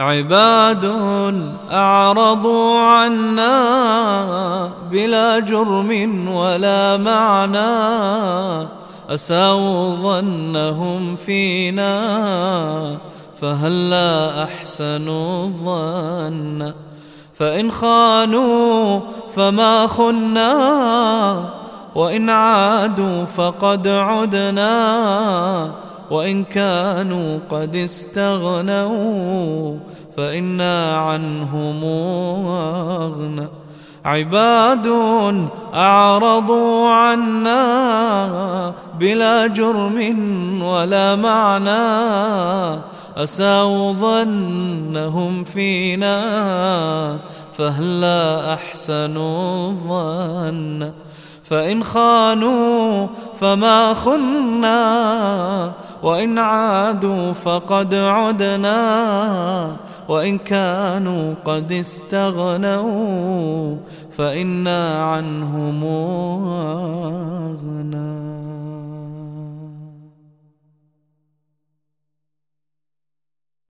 عباد أعرضوا عنا بلا جرم ولا معنى. أساووا ظنهم فينا فهلا أحسنوا الظن فإن خانوا فما خنا وإن عادوا فقد عدنا. وإن كانوا قد استغنوا فإنا عنهم أغنى. عباد أعرضوا عنا بلا جرم ولا معنى. أساوا ظنهم فينا فهلا أحسنوا الظن. فإن خانوا فما خنا وإن عادوا فقد عدنا وإن كانوا قد استغنوا فإنا عنهم